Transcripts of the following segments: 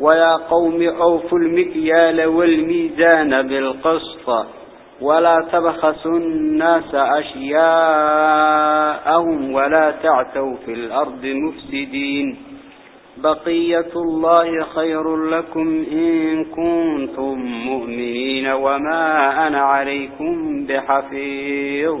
ويا قوم أوفوا المكيال والميزان بالقسط ولا تبخسوا الناس أشياءهم ولا تعتوا في الأرض مفسدين. بقية الله خير لكم إن كنتم مؤمنين وما أنا عليكم بحفيظ.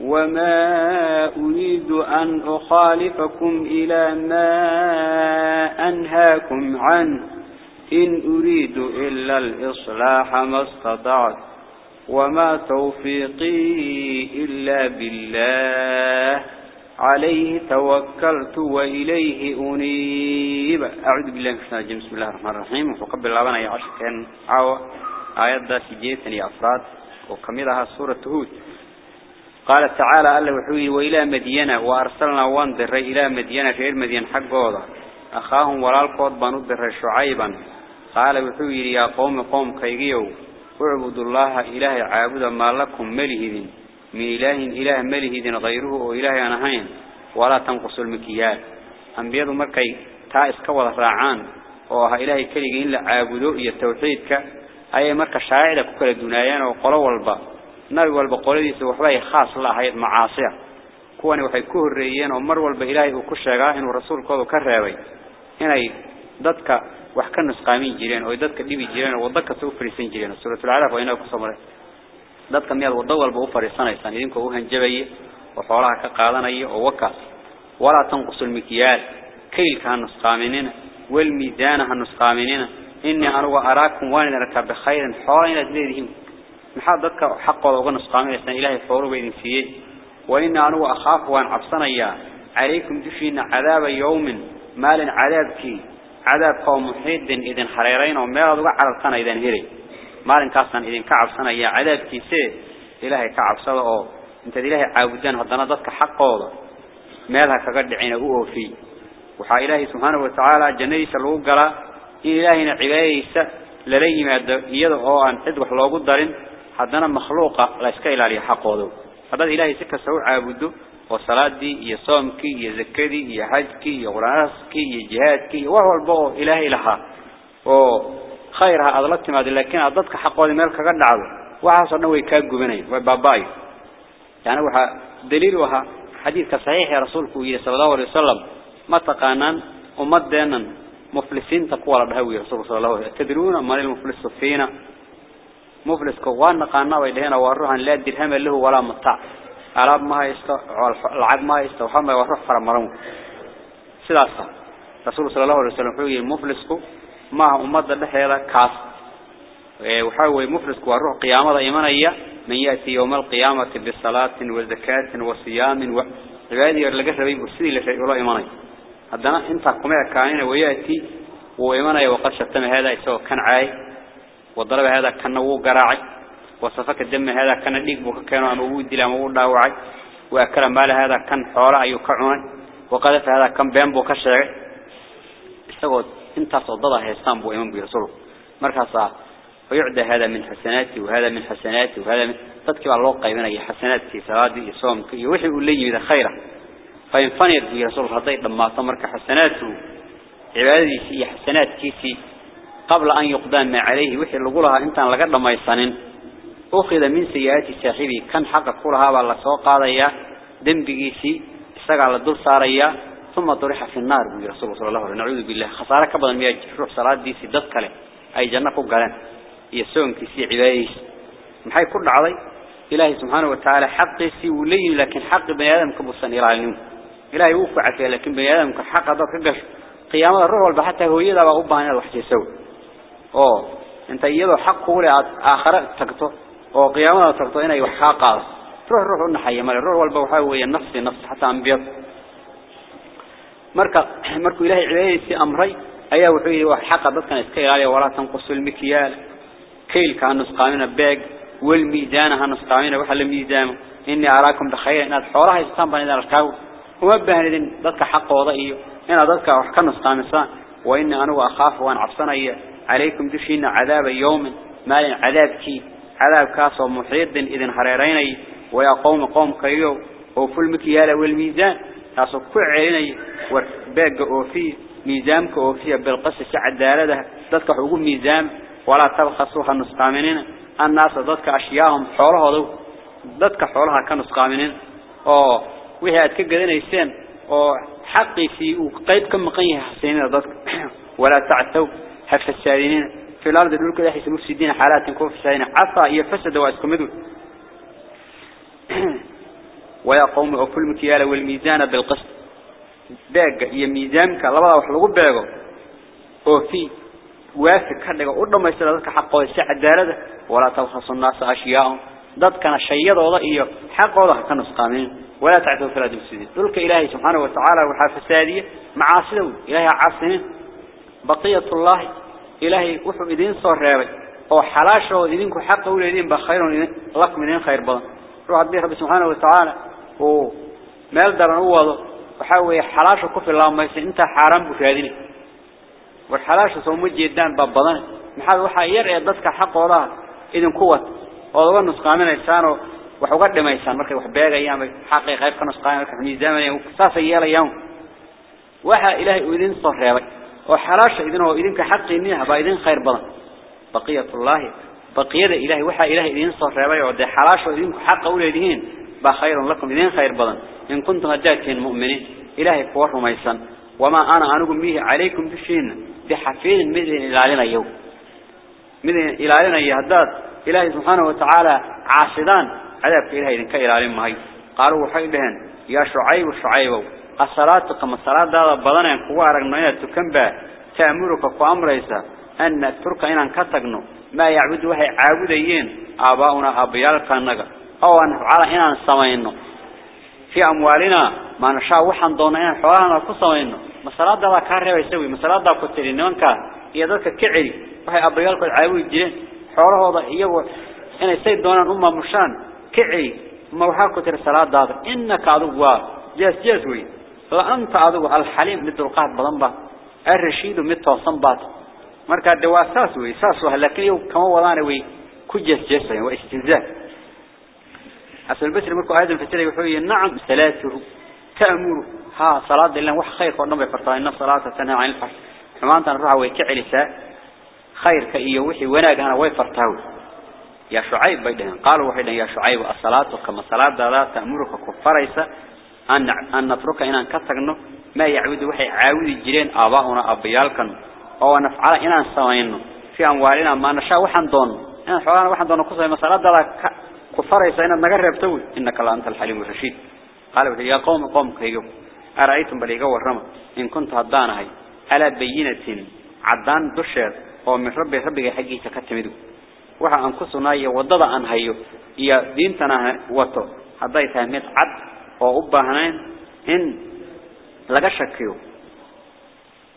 وما أريد أن أخالفكم إلى ما أنهاكم عنه إن أريد إلا الإصلاح ما استطعت وما توفيقي إلا بالله عليه توكلت وإليه أنيب أعوذ بالله من الشيطان بسم الله الرحمن الرحيم. وقبل الله يا عشر عاوة آيات دا سجيتني أفراد. وكملها سورة هود. قال تعالى ألا وحوي وإلى مدينة وأرسلنا وانذر إلى مدينة غير مدينة حق وضع أخاهم ولا القوض بنذر شعيبا. قال وحوي يا قوم قوم كيغيو. اعبدوا الله إله عابدا ما لكم ملهذين من إله إله ملهذين غيره وإله أنهين ولا تنقصوا المكيال. أنبياء مركي تائس كوض راعان. وها إلهي كليغين لعابدوا إيا أي مركا شاعدة كل دنيانا وقلوا البا نبي والبقولي سوحي خاص الله هيد معاصية كوني وحي كهر ريين ومر والبإلهي وكشغا إنو رسول كوضو كرهوي إناي ضدك وحكا نسقامين جيرين وي ضدك ديبي جيرين وضدك سوفريسين جيرين سورة العرف وإناو كصمره ضدك ميال وضوال بوفريسان إيسان إذنك وهن جبي وفعلها كقالان أي ووكا ولا تنقص المكيال كيل كان نسقامينين والميزان هن نسقامينين إني أروا أراكم وأنا ركب خيرا حوالين أدليرهم maxaa dadka xaqooda uga nusqaaminaysan ilaahay fawruba idin siiyey anugu akhaafu waan cabsanayaa calaykum dushiina cadaaba yawmin maalin cadaabkii cadaabka oo muxiidin idin hareerayn oo meelaad uga carartana idin helay maalinkaasaan idinka cabsanayaa cadaabkiise ilaahay ka cabsada oo intaad ilaahay caabudaan haddana dadka xaqooda meelha kaga dhicina u oofiy waxaa ilaahay subxaanahu watacaala jannadiisa lagu galaa in ilaahayna cibaadadiisa lala yimaado iyada oo aan cid wax loogu darin هذانا مخلوقة لا يسكيل عليه حقوده هذا إلهي سكا سوء عابده وصلاة دي يصامكي يزكي دي يحجكي يغراسكي يجهادكي وهو البغو إلهي لها وخيرها أضلت ما دي لكن أضلتك حقوده مالك قد عبد وعصر نوي كابقو مني وبابايو يعني وحا دليلوها حديثك صحيح يا رسولك صلى الله عليه وسلم متقانا ومدانا مفلسين تقوى ربهوي رسول صلى الله عليه وسلم تدرون ما للمفلس فينا مفلس كوان نقانا ويدهينا واروحان لا درهم له ولا مطاع. العرب ما يستو ما يستو حما وأروح فرمرون سلاسة رسول صلى الله عليه وسلم حيوه المفلس ما أمضى له هذا كاس. إيه، وحاوه مفلس وأروح قيامة إيمانا إياه. من يأتي يوم القيامة بالصلاة والزكاة والصيام وعادي يرى لقصر بيه السيدي لشيء الله إيماني. هذا إنت قمع كائنة ويأتي وإيماني وقد شتم هذا يسوى كان عاي. وضرب هذا كان نوو قراعي. وصفك الدم هذا كأن ليك بك كانوا أمود دي لأمود داوعي وأكل مال هذا كأن حوراء يكعوني وقذف هذا كأن بينبو كشعي استغد انت صددها هيستان بو إيمان برسوله مركز ويعدى هذا من حسناتي وهذا من حسناتي وهذا من تذكر الله قيمنا يا حسناتي سوادي صومك يوحي لي إذا خيرا فينفنر في رسول الله لما تمرك حسناته عبادي سي حسنات كيسي. قبل أن ما عليه. وحي اللي قولها انت لقد لما يصنن أخذ من سيئات صاحبي كان حق قولها والله سوق هذا دنبقيسي. استقع الدول صاريا ثم طرح في النار. برسول الله صلى الله عليه وسلم. نعوذ بالله. خسارة كبدا مياه روح صلاة دي سيدت كله أي جنة قلن يسون كسي عبايس. محي كل عضي إلهي سبحانه وتعالى حق سي ولي. لكن حق بني آدم كبصن إلى إلهي وفع فيه لكن بني آدم كحق هذا قيامة الروح والبحثة هو يدا وأبهنا الوحش يسوي أوه أنت يدا حق ولا آخر تكتو أو قيامة تكتو هنا يحقق روح روح النحية مال الروح والبوحة هي النفس نفس حتى أنبيض مركا مركو إلهي عليه سي أمري. أيه وحيه وحق ضدك إسكيل عليه ولا تنقص المكيال. كيل كان نسقامين باق والميزان هنسقامين وحل الميزان إني أراكم بخير إن الحورة يستنبن إذا الكاو ومبهن إذن ضدك حق وضعيه إن ضدك وحكا نسقامسان وإني أنا أخاف وأن عبصنا عليكم دشين عذاب يوم مال عذاب كي. عذاب كاس ومحيط إذن هريرين ويا قوم قوم كيو. وفل المكيال والميزان. تاسو كعيني وباق أوفي ميزانك أوفي بالقصة عدالة ضدك حقوق ميزان ولا تبخسوها النسقامين الناس ضدك أشياءهم حولها ضو ضدك حولها كنسقامين أو وهي أتكجدين إيسان أو حقي في وقيد كم مقيه حسينين ضدك. ولا تعتوا حفة السادينين في الأرض دلوك ده حيث مفسدين حالات في السادينين عصى هي فسد واسكمدو ويا قوم أوفو المكيال والميزان بالقسط. باق يا ميزانك الله بلا وحلقوا باقوا وفي وافق كان لقى أردو ما يسترددك حقه السعى الدارده ولا تلخص الناس أشياءهم. ضد كان الشيادة وضائية حقه وضع كان اسقامين ولا تعتوا في الأدب السادين دلوك إلهي سبحانه وتعالى وحافة السادية معاصده إلهي عاصمين. بقية الله إلهي أحب إذن صور رابي أو حلاشة وإذنكو حق أولي إذن بخير لك منين خير بضن روح بيه رب سبحانه وتعالى وما يلدر نوضه وحاوي حلاشة كفر الله ميسا انت حرام في هذين والحلاشة سومج يدان باب بضن محاوي وحا يرعي الدسك حق الله إذن قوة وضوء النسقى من الإنسان وحقد ما إنسان مركي وحباق أيام حقي خيفك نسقى من الميزان وكساس يالي يوم وحا إلهي أذن صور رابي وحلاش إذن هو إذن كحقي منها بإذن خير بضان بقية الله بقية إلهي وحا إلهي إذن صحيوي وده حلاش إذن حق أولادهين بخير لكم إذن خير بضان إن كنتم أجاكين مؤمنين إلهي فوحوا ميسان وما أنا أنكم به عليكم بشين بحفيظ مدن إلى علينا يوم. مدن إلى علينا يهداد إلهي سبحانه وتعالى عاصدان. عذاب إلهي إذن كإلى عليهم هاي. قالوا حيدهن يا شعيب شعيب الصلاة كما الصلاة دا بدنا كوا رجنا تكمبا تأمرك كأمر إيسا أن ترك إن كتجنو ما يعبد وهي عابدين آباؤنا أبيال كنجا أو أن على إن سمينه في أموالنا ما نشاء وحن دونا إن حوالنا كسمينه مسألة ذا كاره يسوي مسألة ذا كتير نوانك يدرك كعري وهي أبيال كل عاوي جين حوله هذا هي إن السيد دونا أمة مشان كعري ما وحاك كتير صلاة إنك عدو جاس جاسوي فأنت عدو الحليم مثل القاعد بلنبا. الرشيد مثل صنبات. مركا دوا ساسوي ساسوه لكن يو كما وضعنا وي كجاس جاسوي واستنزاف أصل البشر مركو هذا الفترة يقول نعم ثلاثة تأمره ها صلاة الله وح خير قلنا بفرطان إن صلاة تنهى عن الفحش حمان تنروح ويكعلسا خير كإيه وحي وناق أنا ويفرطاوي يا شعيب بيدهن. قالوا وحيدا يا شعيب الصلاة كما صلاة لا تأمرك كفريسا أن أن نترك إن كتغنو ما يعود وحي عاود الجيرين آباؤنا أبيالكن. أو نفعل إن سوينه. في أموالنا ما نشاء وحن دون. إن حوانا وحن دون قصة ما صلاة لا كفريسا إن نقرب توي إنك لا أنت الحليم الرشيد. قالوا يا قوم قوم كيجو أرأيتم بليغا ورما إن كنت هدانهي على بينة عدان دشر. oo min rabbi rabbiga xaqiisa ka timidu waxa aan ku sunayo wadada aan hayo iyo diintana wato haday tahay mid oo u baahnaan in laga shakiyo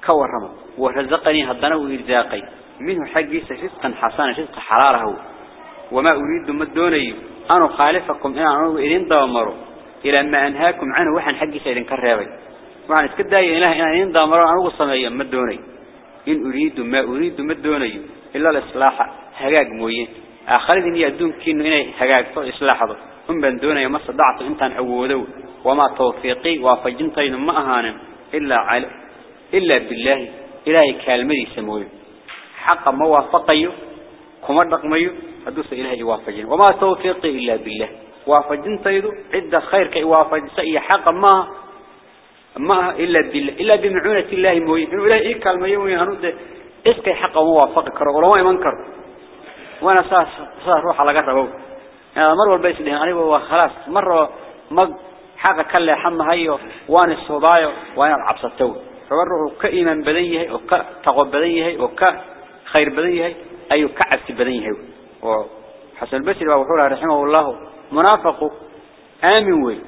ka warrama wa razaqani hadana uu irzaaqay minhu xaqiisa rizqan hasana rizq halaalahu wama uriidu madoonayo anu khalifakum in aanu idin dawmaro ila ma anhaakum anhu waxan xaqiisa idin ka reebay waxaan iska daayay ilaahay inaan idin dawmaro anigu sameeyo ma doonayo إن أريد ما أريد ما دوني إلا الإصلاح هجاج آخرين إني هجاج تو إصلاح هذا هم بندوني ما صدعت أنت عودو وما توفيقي وافجنتين ما أهانم. إلا على إلا بالله. إلهي كلمة سموي. حق ما وافقيه كما رقميه أدوس إلهي وافجين. وما توفيقي إلا بالله. وافجنتين عدة خير كي وافج سئي حق ما ما إلا بالله. إلا بمعونة الله موي. إنه إله إيه كلمة يومي هنود إسكي حقه موافق كره ولا ما يمنكر. وأنا ساس ساس روح على قربه البيت ده أنا هو خلاص. مرة ما حاجة كله حم هيو وأنا الصبايا وأنا العبسطو فبروح كإيمان بديه أو كتقوى بديه أو كخير بديه أي كعبت بديه وحسن البصري وحوله رحمه الله منافق آمن وي.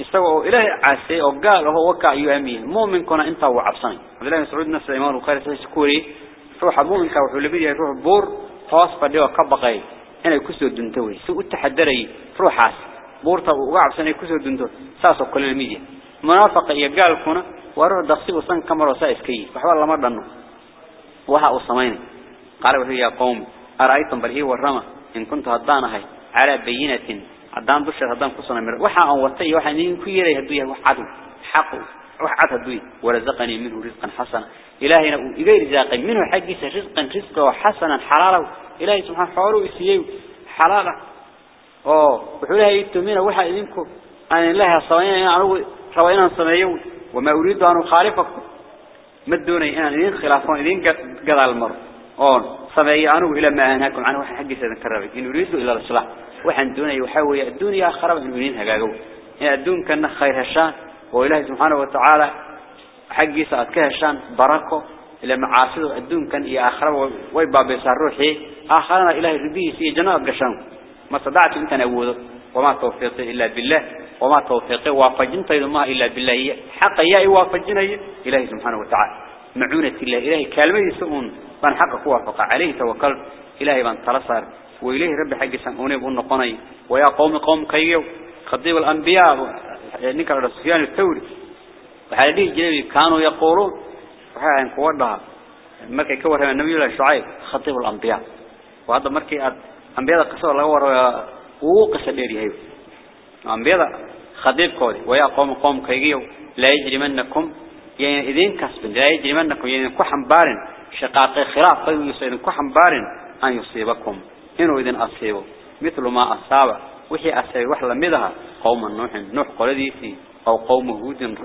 استوى إلهي عاسي أو قال هو وكا يؤمن مؤمن كنا أنت وعبصني عبد الله مسعود نفس الإيمان وخير سكوري. روح مؤمن كوحول بديه روح بور. خاص فديه كبقي أنا كسر دنتوي سوء التحدري روح عاس بورتا وعبصني كسر دنتو ساسو كل الميديا منافق يقال كنا وروح دقسي وصن كمر وسائس كي فحوال الله مرة وها أصمين قال وهي يا قوم أرأيتم بل هي والرمى إن كنت هدانها على بينة هدان دشر هدان كسنا مر وحا أن وطي وحا نين كيري هدوية وحدو حقو وحعت هدوية ورزقني منه رزقا حسنا إلهينا إغير رزاقي منه حقيس رزقا رزقا وحسنا حلالا إلهي سبحانه حوالو إسييه حلالا أوه وحولها يتمين وحا إذنكم. أن الله صواني أنا روينا صميو وما أريد أن أخالفكم. مدوني أن إذن خلافون إذن قضى المر أون صمي أنه إلى ما أنهاكم. عنه حقي سيذكر إن أريد إلى الصلاة وحن دوني يحاول الدنيا خرب من منين هجاجو يعني الدون كان خير هشان وإله سبحانه وتعالى حقي سأتك هشان بركة إلى معاصي الدون كان إيه آخر بيسار روحي. آخرنا إله ربيه في جناب قشان ما صدعت أنت نقوله وما توفيقي إلا بالله. وما توفيقي وافجنت ما إلا بالله. حق يا وافجنا إلهي سبحانه وتعالى. معونة الله إلهي كلمة يسؤون. بان حق وافق عليه توكل. إلهي بان تلصر. وإليه رب حق سمعوني بأن نقني ويا قوم قوم كيو. خطيب الأنبياء. نكر سفيان الثوري. وحالي جنبي كانوا يقولون وحالي كوردها مركي كورها النبي الله شعيب خطيب الأنبياء. وهذا مركي أنبياء قصة الله وروا وقص ديري هيو. أنبياء خطيب كودي ويا قوم قوم كيو لا يجرمنكم يعني إذين كسب لا يجرمنكم يعني كحن بارن شقاق خلاف قيو يسيدن كحن بارن أن يصيبكم. إنه إذن أصيبه مثل ما أصاب وحي أصيب وحلا مدها قوم النوح نوح قلديسي أو قوم هود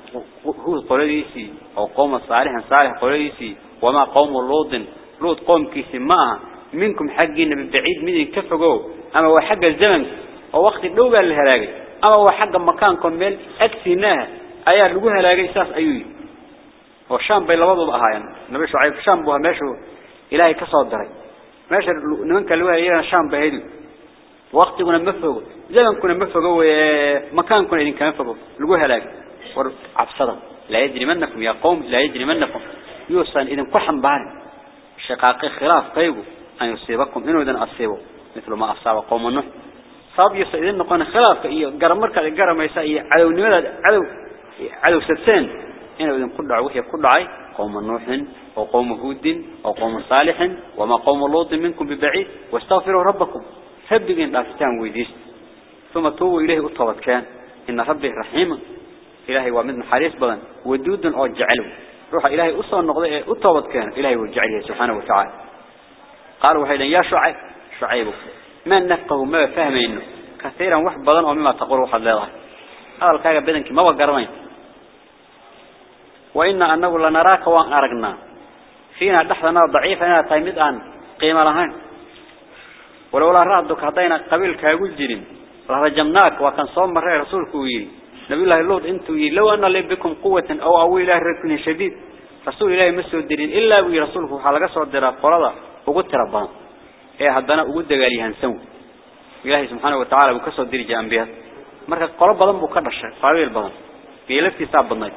هود قلديسي أو قوم صالح صالح قلديسي وما قوم لوط. لوط قوم كيسي معها منكم حقين بعيد من كفقوا. أما هو حق الزمن ووقت اللوغة الهلاقي أما هو حق مكانكم ميل أكسيناها أيها اللوغة الهلاقي ساس أيوي. والشام بين لبضوا أهايان نبي شعيب شام بها ماشوا إلهي كصاد دري ماشي نمنك اللوغة إيران شام بهيدو. وقت كنا مفقوا زمن كنا مفقوا مكان كنا إذن كان مفقوا اللوغة الهلاقي عفصدا لا يجري منكم يا قوم لا يجري منكم. يوصل إذن كحن بارن شقاق خلاف قيبوا أن يصيبكم إنه إذن أصيبوا مثل ما أصاب قوم النوح صاب يصير إذن نقول خلاف إيه قرم مركز قرم يسأي عدو نمذا عدو عدو ستين إنه إذن كل عوحي كل عاي. قوم النوح وقوم هود وقوم صالح وما قوم لوط منكم ببعيد. واستغفروا ربكم. فبقين لافتان ويديس. ثم تووا إليه أطوت كان. إن ربه رحيم. إلهي ومن حريص بدن ودود أو جعله روح إلهي أصلا النقضاء أطوت كان. إلهي وجعله سبحانه وتعالى. قالوا وحيدا يا شعيب. شعيب. ما نفقه؟ ما فهمينه كثيرا وح بدن ومما تقول وحد الله هذا الكاغا بدنك ما وقرمين. وإن أنه لنراك وأن أرقنا. فينا دحضنا ضعيفنا تيمد أن قيمة لهين ولولا رأدك هدينا قبيل كاقول جرين لرجمناك وكان صوم مرة رسولك ويري. نبي الله اللوض انتو يري. لو أن لي بكم قوة أو أوي إله ركن شديد رسول الله مسو الدين إلا بي رسوله حلقة صور درا قرضا وقلت ربنا. إيه هدنا وقلت قالي هنسو. إلهي سبحانه وتعالى وكسر درجة أنبياء مركز قرب بدن بكرش. قابل بدن بيلفتي صاب بدن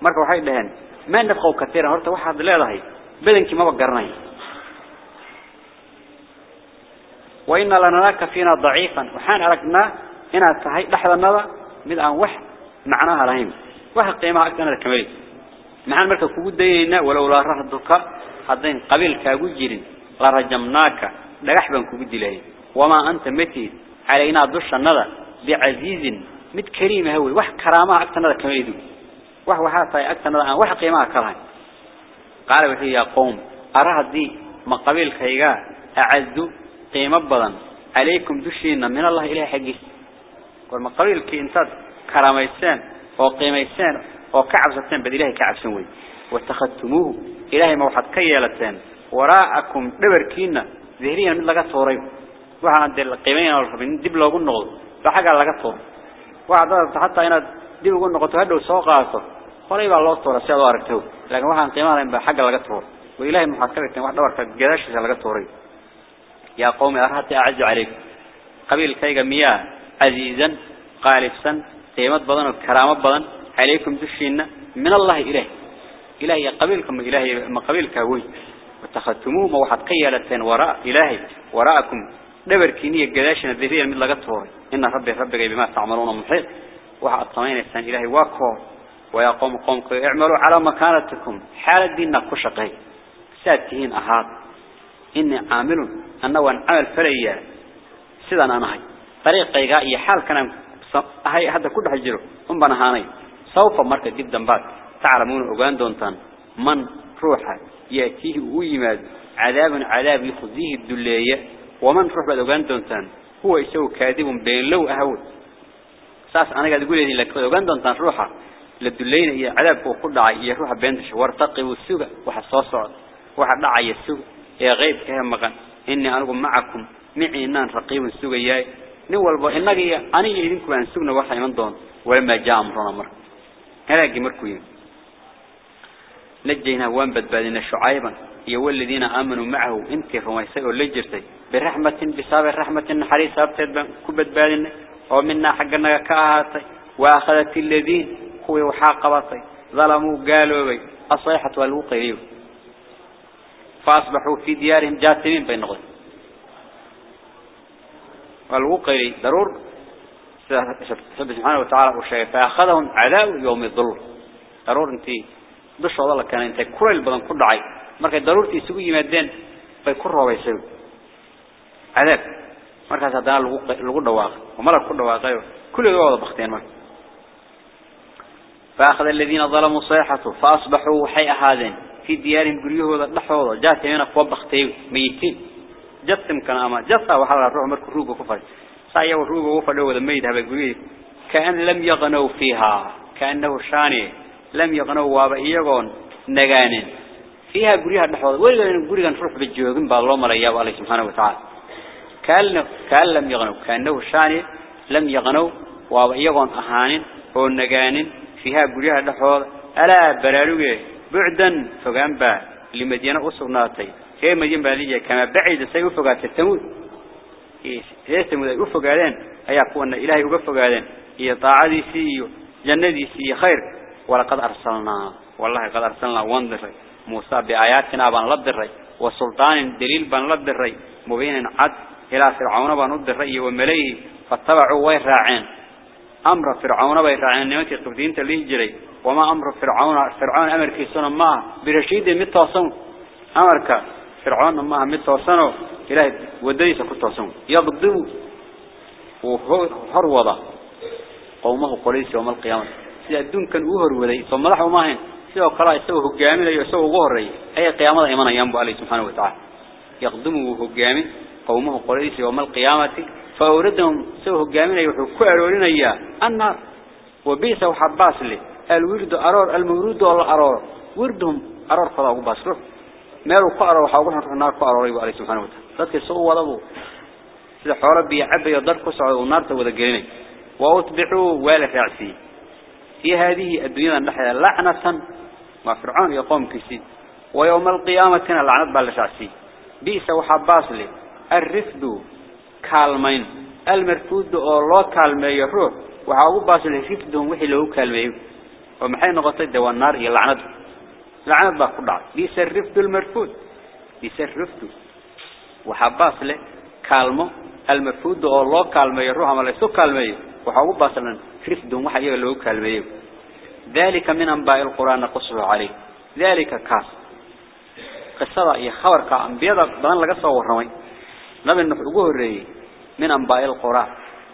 marka waxay dhaheen ma nafqo kateer horta waxaad leedahay badanki ma garanay وإن لنا لك فينا ضعيفا. وحان أركنا هنا التهي لحظة النظر مدعا وح معناها لهم وهي قيمة أكتنا الكمالي معنا ملكة كبود دينينا ولو لا رهدك هذين قبيل كاوجر لرجمناك لحبا كبود له وما أنت متي. علينا دوش النظر بعزيز مد كريم هو. وح كرامة أكتنا الكمالي وح وحاسي أكتنا الآن وح قيمة كرامة قال بحي يا قوم أرهدي مقبيل كيغا أعزو قيمة بضان عليكم دشينا من الله إلى حقه قول ما قليل كي انتاد كرام يسان وقيمة يسان وكعب ستان بل إلهي كعب سنوي واتخذتموه إلهي موحد كيالتان وراءكم دبركينا ذهريا من لغا صوريب وحانا دير القيمين والحبين دب لغو النغض بحقا لغا صور وحانا حتى هنا دب لغو النغض تهدو سوقا صور قريبا الله صور سيادو عركتو لكن وحانا قيمة لغا صور وإلهي موحد كيالتان وحانا دور كجداشي سيادو عركتو يا قوم أرهت أعز عليكم. قبيل كيغا مياه عزيزا قالبسا قيمة بدن وكرامة بدن عليكم دشينا من الله إله إلهي قبيلكم إلهي ما قبيلك هوي واتخذتموه ما وحد قيلتين وراء إلهي وراءكم. دبر كينية قداشنا الذرية من لقطه إن ربي ربي بما تعملون محيط. وحد طمين السان إلهي واكو ويا قوم قوم اعملوا على مكانتكم. حال ديننا كشقي ساتهين أهاد إني عامل أنه عمل فليا سيدان أنا هاي طريقة إيا حال كان هاي هذا كله حجره هم بنهاني سوف مركز جدا بعد. تعلمون أغان دونتان. من روحه يأتيه ويماد عذاب عذاب يخزيه الدلية. ومن روح بعد أغان دونتان. هو يسوي كاذب بين لو أهود ساس أنا قاعد أقول لك. أغان دونتان روحه للدلين هي عذاب وقل دعي روحه بينتش وارتقي والسوق. وحصاص واحد دعي السوق. يا غيب كهم مغان إني أنا معكم. معي إنان رقيب السوق ياي نول با إنك أنا يدينكم عن سوقنا واحد من دون. ولما جاء أمرنا مر هلاقي مركوين. نجينا وان بدبادنا شعيبا. يا الذين آمنوا معه. انت فما يسألوا لجرتي برحمة بسبب رحمة حريص أبتد كبدبادنا ومنا حقنا كاهاتي وأخذت الذين هو وحاقبتي ظلموا قالوا بي. الصيحة فأصبحوا في ديارهم جاثمين بين غد والوقيري ضرور. سبحانه وتعالى وشيء فأخذهم عذاب يوم الظلم ضرور انتي بش الله كان انت كل البدن كل مركز ضرورتي isugu yimaadeen bay ku roobaysay cadaab markaas hadana lagu lagu dhawaaqo malak ku dhawaaqayo kulligood wada baqteen marka فأخذ الذين ظلموا صيحته. فأصبحوا حي هذين. في ديارهم قريوه دحوه جات هنا قوة بختي ميتين. جتم كان أما جتا وحال الروح مركو روغو كفر سايا وروغو وفلو ذا ميت هذا قريوه كأن لم يغنوا فيها كأنه شاني. لم يغنوا وابا إيغون نغانين. فيها قريها دحوه ولغن قريها نروح بالجوغين بالله مرياب عليه سبحانه وتعالى. كأن كأن لم يغنوا. كأنه شاني. لم يغنوا وابا إيغون أهانين هو نغانين فيها قريها دحوه ألا برالوغي بعدا فقام با لمدينة أصغناتي هي مدينة بالية كما بعيد سيوفقات التمود هي تمود يوفقالين هيا قوانا إلهي يوفقالين هي طاعدي سي جندي سي خير. ولقد أرسلنا والله قد أرسلنا وانذر موسى بآياتنا بان لدر وسلطان دليل بان لدر مبين عد إلى فرعون بان لدر ومليه فاتبعوا ويراعين أمر فرعون بيراعين نمتي قبدين تليه جري. وما أمر فرعون فرعون أمر كيسون ما برشيد متواصن أمرك فرعون ما متواصنه إلهي وديس كتواصن يضبطوا وهو وضع. قومه قليس يوم القيامة. سيدا الدون كان أهر ولي ثم لحوا ماهن سيدا قراء يسوه هقامي لي يسوه غهري أي قيامة إيمانا ينبو عليه سبحانه وتعالى. يقدمه هقامي قومه قليس يوم القيامة. فأوردهم سوه هقامي لي وحكوا أرورين إياه النار وبيس وحباس لي. الورد أرور المورود والأرور وردهم أرور قضاء وباسره مالو قأروا وحاقوا النار قأروا ريبوا عليه سبحانه وتعالى. ذاتك سووا وضبوا سيدا حوار بيعب يضر كسعوا والنار تودى قليني وأتبعوا ولا فعسي في هذه الدنيا النحية لعنة ما فرعون يقوم كسي. ويوم القيامة كان لعنة بالشعسي. بيس وحباس لي. الرفد كالمين المرفود الله كالمي يروح وحاقوا باس لي رفدهم وحي له كالمي ومحي نغطي دوا النار هي لعنة لعنة باقو دعا بيس الرفد المرفود بيس الرفد وحباس لي كالمو المرفود الله كالمي يروح عمال يسو كالمي وحاقوا باس لنا رفدهم وحي له كالمي ذلك من أنباء القرآن نقصه عليه ذلك كاس قصة إيه خبر كأنبياء بدن لقى صور رمي نبي نفعوه الرئي من أنباء القرآن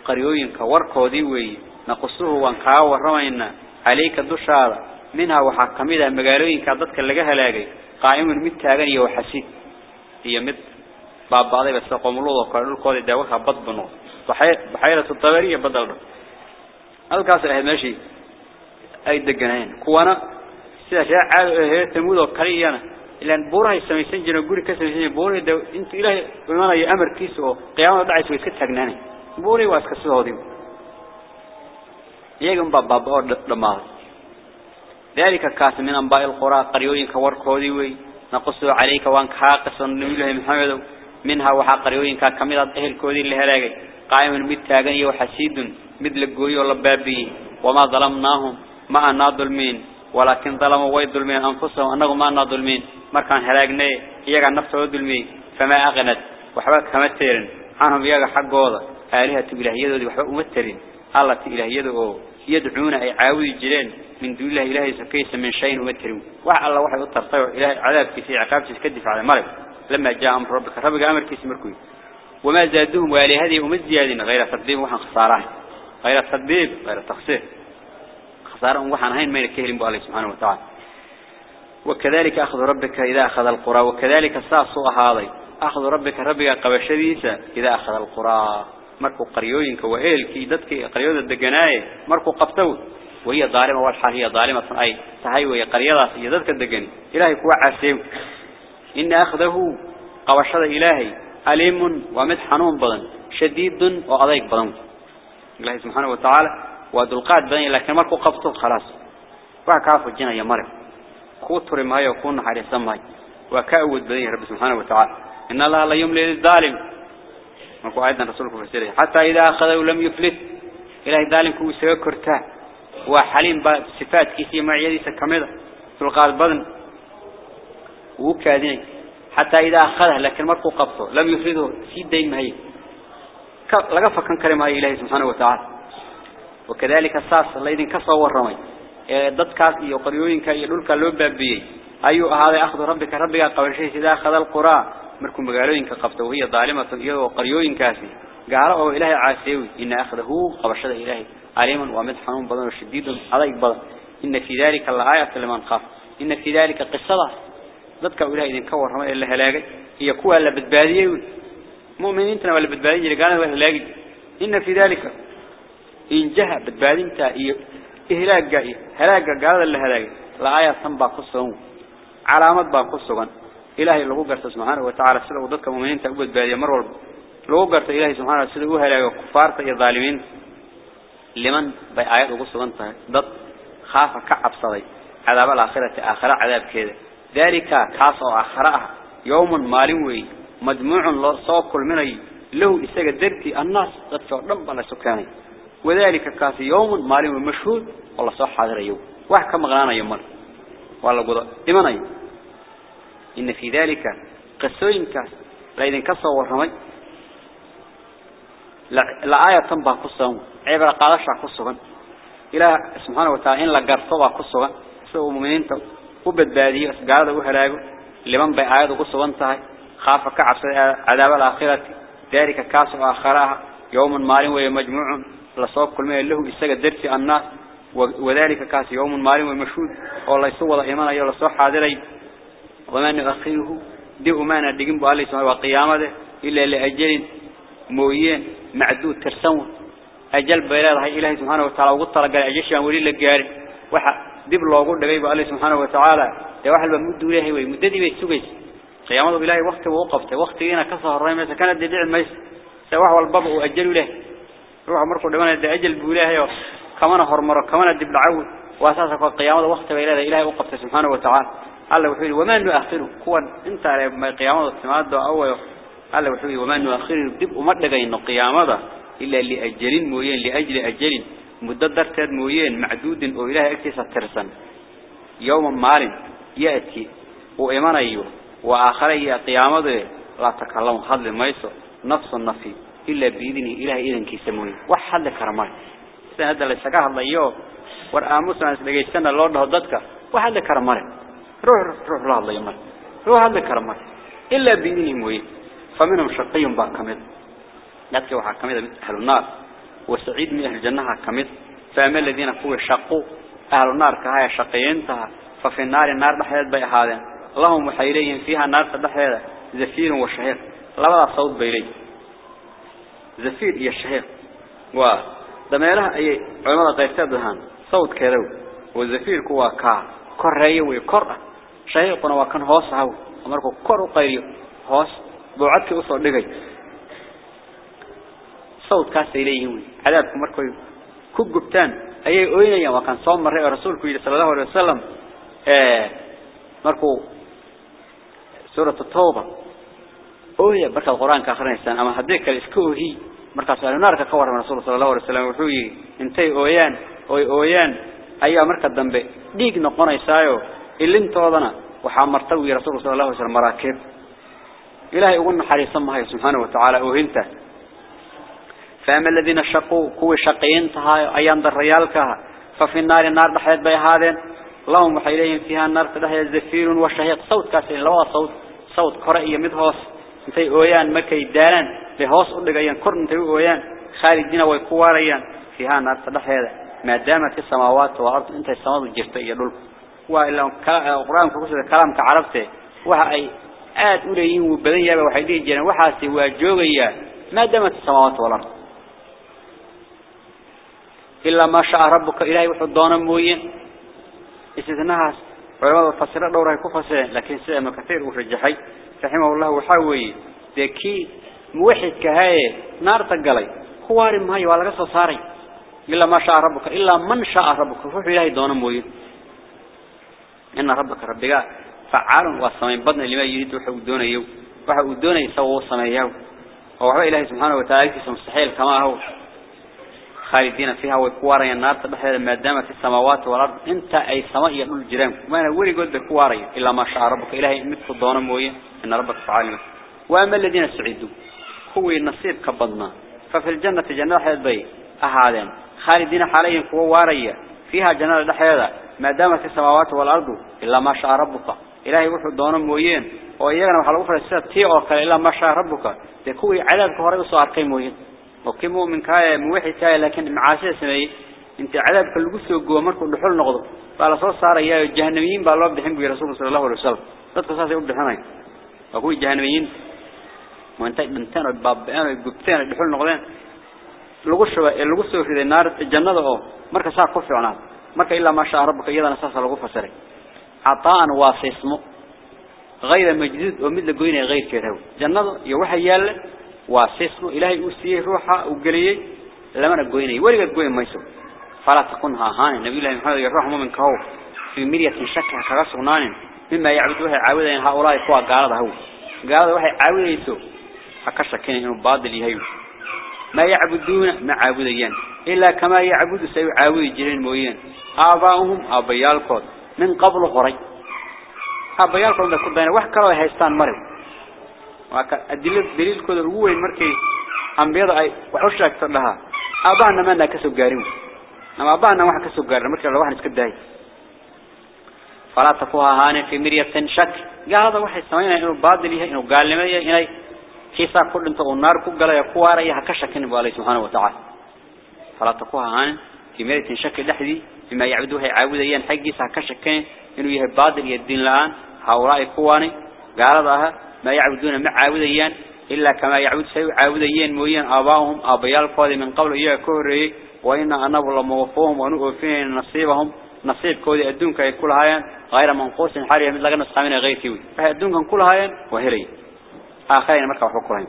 قريوين كوركودي وي نقصه وانكاو رمينا عليك الدشارة منها وحكميدا مقالوين كادتك اللي هلاقي قائم متاغن يو حسيد هي مد باب بعضي بس قوم الله وقالوا القول داوها بض بنو بحيرة الطبرية بدل الكاس أهل ماشي اي دقنين كوانا سيدا شاء عاد تمود وكريانا إلا بورها يسميسن جنا قولي كسميسن بورها دو انت إلهي بمعنى يأمر كيسو قيامة دعيس ويسكت تقناني. بوري واسكسو هودي يجن بابا بور لما ذلك كاس من أنباء القرى قريوين كوركودي وي. نقص عليك وان كاقص نبيله محمد. منها وحا قريوين كاميرا أهل كودي اللي هلاقي. قائم متاغن وحسيد مثل قوي ولا بابي. وما ظلمناهم ما أنا ظلمين. ولكن ظلموا ويد ظلمين أنفسهم أنهم ما أنا ظلمين. مركان هلاقني يجا نفسه ظلمي فما أغنت. وحبك كمترين عنهم يجا حق وضع آلهة إلهية وحبك مترين الله إلهية يدعون أي عاوي جيران من دون الله إلهي سكيس من شيء ومترون وح الله وحي أطرطيع إلهي عذاب كيسي عقاب كدف على ملك. لما جاء أمر ربك ربك أمر كيسي مركوي. وما زادوهم وآلهة هم الزيادين غير تقديم وحن خسارة. غير تقديم غير تخسير. خسارهم وحن هين ما يكهلم بألله سبحانه وتعالى. وكذلك أخذ ربك إذا أخذ القرى وكذلك ساسوا هذا أخذ ربك ربك قبشديسة إذا أخذ القرى. مركو قريوينك وإلكي ددك قريود الدقناي مركو قبتو وهي ظالمة والحال هي ظالمة أي تهي وهي قريضة هي ددك الدقني إلهي كوا عسيم. إن أخذه قوشد إلهي أليم ومدحنون بضن شديد وأضيق بضن. الله سبحانه وتعالى ودلقات بضن لكن مركو قبتو خلاص. وكافو الجنة يا مرم كوتر ما يكون حريصا ماي وكأود بضن رب سبحانه وتعالى. إن الله لا يملي للظالم. مركو أيضا رسولك فسره حتى إذا أخذه لم يفلت. إلهي ظالم كو سيكرته وحليم بصفات كيسي معيدي سكمدة تلقى البضن وكادين حتى إذا أخذه لكن مركو قبطه لم يفلته. سيد دين مهي. لقفة كان كلمة إلهي سبحانه وتعالى. وكذلك الساس اللي يدين كسوا الرمي يدد إيه، كاسي وقريوينك يلولك اللوبة بي أيو أيوه، هذا أخذ ربك ربك قوشيه إذا أخذ القرى. مركم بقريوينك قفت وهي ظالمة إيو وقريوينك كاسي. قارعه إلهي عاسيوي إن أخذه قوشيه إلهي. عليما وامد حنون بضن وشديد عليك بضن. إن في ذلك الآية لمن خاف. إن في ذلك قصة. ذاتك أولئي إذن كوى الرمي إلا هلاقي. هي كوى اللي بتباديه مؤمنين تنوى اللي بتباديه اللي قالوا إلا هلاقي. إن في ذلك in jaha badbaadinta iyo ihlaaga iyo halaaga gaalada la halaagay laayatan baa ku sugan calaamad baa ku sugan إلهي لو قرت سبحانه وتعالى سيده ودك مؤمنين تقبل بادية مرة لو قرت إلهي سبحانه سيده وهلا كفار الظالمين لمن بآيات وقصة أنت ضد خاف كعب صدي عذاب الآخرة آخرة عذاب كذا ذلك كاس آخرة يوم مالوي مجموع صوك المني له إستجد درتي الناس رب على سكاني. وذلك كاس يوم مالوي مشهود. والله صح هذا اليوم وحكم غانا يوم والله قضى إيمان إن في ذلك قصوين كاس لا إذن كسوا ورمي. لا آية تنبه قصهم. عبر قادشة قصهم. إلى سبحانه وتعالى إن لقرطوا قصهم. سوى مؤمنين وبد بادي بس قاعدة وهلاقوا لمن بآيات قصهم انتهي خاف كعب عذاب الآخرة. ذلك كاس آخرها. يوم مال ومجموع. لصوب كل ما له يستجد درسي الناس وذلك كاس يوم مال ومشهود يسوى إيمانا يلا صح هذا وما نؤخره دي أمانا دقين بأله سبحانه وقيامته إلا لأجل مويين معدود ترسون أجل بلاد هاي إلهي سبحانه وتعالى وقلت لقال أجيشان ولي لقاري وحا دب الله قول دقين بأله سبحانه وتعالى يا واحد بمد إلهي ويمددي بيسوكيس قيامته بالله وقت ووقفته وقت هنا كسر الرأي كانت دي دعم ميس سواح والبابا وأجلوا له روح مركو دوانا دي أجل بولاهي كمان هرمر كمان دب العود وأساسا قيامته وقت بإلهي إلهي وقفته سبحانه وتعالى الله وحيد وما نؤخره كون انت ما قيامه السماوات أو الله وحيد وما نؤخره دب ومدغين قيامه إلا لأجل موين لأجل أجل مدة تاد موين معدود أو إله أكتسى ترسن يوم مال يأتي وإيمان أيوه وآخر قيامه لا تكلم حد ميسو نفس النفي إلا بإذنه إله إذن كيسموني وحد كرمان سنة اللي سقاه الله يو. ورآموسنا سلقيستنا اللورد هددك. وحد كرمان روح روح لا الله يمر روح هذا كرمه إلا بإذنه مويه فمنهم شقي كمد ذاتك وحا كمد أهل النار. وسعيد من أهل الجنة كمد فأما الذين قوة شقوا أهل النار كهاية شقيينتها ففي النار النار بحيات بي هذا. اللهم حيليهم فيها النار تبحيات زفير وشهير. لبدا صوت بيلي. زفير إيا الشهير ودميرها أي علماء قيرتها دهان صوت كذو والزفير كوا كا ويكره shahiiquna waa kan hoos ahaw markuu kor u qayliyo hoos buucadkii usoo dhigay sawdkaasay leeyihiin cadaabku markay ku gubtaan ayay ooynayaan waa kan soo maray oo rasuulku yidhi sallallahu alayhi wasallam ee markuu suuratu tawba أوهي بركة القرآن كأخرين أما هذيك كلا إسكوهي بركة سؤال نارك كوار من رسول صلى الله عليه وسلم. وحوي انتي أويان أوي أويان. أيها مركة الدنب ديك نقونا إسايو اللي انت وضنا وحامر توي رسول صلى الله عليه وسلم مراكب. إلهي أغن حريصا مهي سبحانه وتعالى أوهي انت فأما الذين شقوا كوي شقين تهاي أيان در ريالك ففي النار النار دحيات بي هذين. لهم وحيليهم فيها النار تدحي الزفير وشهيق. صوت كاسين لوا صوت صوت كرئي مدهوس. انتي اويان مكي داران لهوس قلقيان كورن انتي اويان خالدين ويقواريان فيها النار تدهي ما دامت السماوات والأرض انتي السماوات الجفتة يدل وإلا قرآن كوكسة كلام كعرفته وها أي آد أوليين وبدن وحيدين جنا وحاسي واجوغيا ما دامت السماوات والأرض إلا ما شاء ربك إلهي وحضانا موين استثناها علماء الفسر دورها يكون لكن سيما كثير ورجحي رحمه الله وحاوي ذكي موحد كهاي نار تقلي خواري مهي ولا قصة صاري إلا ما شاء ربك إلا من شاء ربك فوح إلهي دونا موين إن ربك ربك فعال والسمين بدن لما يريد وحاو دون يو وحاو دون يسوى السمين يو وحاو إلهي سبحانه وتعالى مستحيل كما هو خالدين فيها وكواريا النار تبحر ما دامت السماوات والأرض. أنت أي سماء يقول الجرام ما أنا ولي قلت كواريا إلا ما شاء ربك إلهي مثل الضوان موية إن ربك فعالنا وأما الذين سعدوا. هو النصيب كبضنا. ففي الجنة جنة حيضي أهالين خالدين حاليا كواريا فيها جنة لحيضة ما دامت السماوات والأرض. إلا ما شاء ربك. إلهي وحو الضوان مويين وإيانا وحلو أخرى السنة تيعوك إلا ما شاء ربك. تكوي عدد كهري وصار قيموين وكي مؤمن كاية موحي كاية لكن معاشي سمي انت عذاب كالقسي وقوة مركو دحول نقضه. قال صوت صار اياه الجهنميين بالله بحين بي رسول صلى الله عليه وسلم. ساسي يقول بحنين وكوي الجهنميين وانت بنتين وباب بيان وقبتين دحول نقضين لقسي في النار الجنة أو مركا صار كفي عناد مركا إلا ما شاء ربك إيضا نساسا لقفة سري. عطاء واسي اسمه. غير مجدود ومثل قوينة غير كذا. جنة يوحي يالا واسسه إلهي أسيه روحه وقليه لما نقويني ولي قوين ميسو فلا تكونها هاني نبي الله محمد يروح من كهو في مرية شكها كغسو نان مما يعبدوها عاودا هؤلاء قوى قال هو قال وحي عاودا يسو حكشكين إنه باطل يهيو ما يعبدون ما عابدين إلا كما يعبد سيو عاوي جرين موين آباؤهم آبيالكود من قبل غري آبيالكود ده كدين وحكروا هيستان مرض الدليل دليل كذا هو المركي أنبياء أي وحشة أكثر لها أبانا ما نكسب جارين أما أبانا واحد كسب جارين مركي الله واحد يسكت فلا تفوها هاني في مرية شك قال هذا واحد سمعنا إنه بعض ليه إنه قال لي إنه كيسا كل أنت النار كقلا يقوار يا كشك إنه بالله سبحانه وتعالى فلا تفوها هاني في مرية شك لحدي بما يعبدوها يعبدين حقي سكشك إنه يهباد الدين الآن هؤلاء كواني قال هذا ما يعبدون ما عابدين إلا كما يعبد سيو عابدين موين آباؤهم آبيال قوذي من قبل إياه كوري وإن أنا والله موفوهم ونؤفين نصيبهم. نصيب كودي أدونك كل هايان غير منقوص حاليا من لغنا الصامين غير كيوي فأدونك كل هايان وهري. آخرين مركب حكرين